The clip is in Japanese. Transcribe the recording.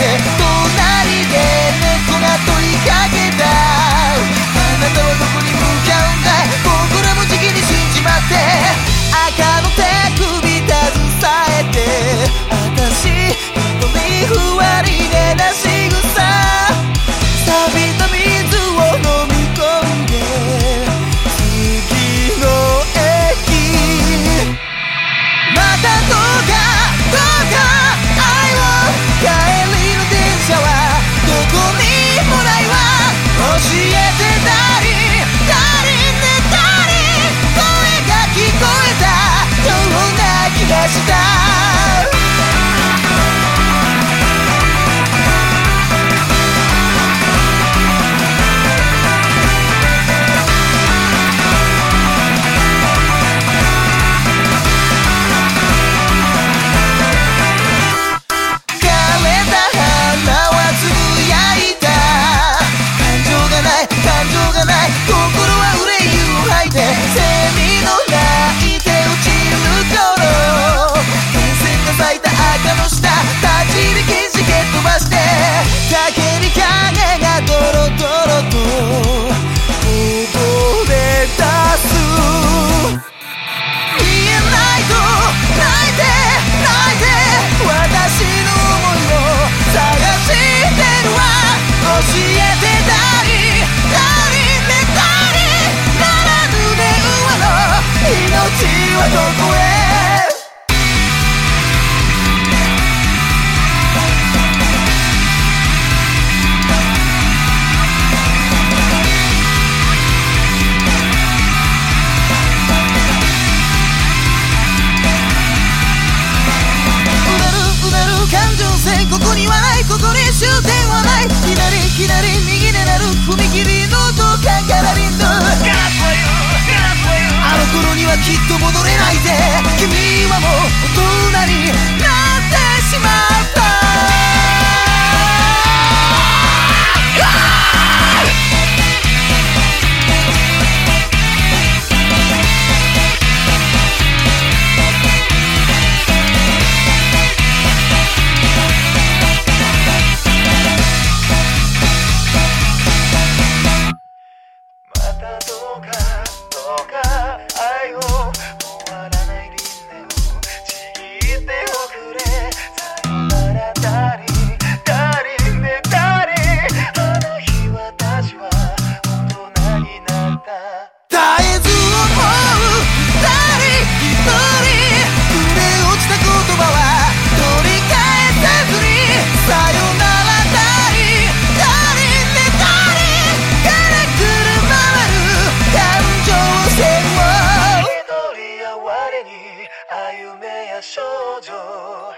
gente はどこへここにはないここに終点はない。左左右でなる踏切と戻れないぜ。君はもう大人になってしまった。またどうかどうか。夢や少女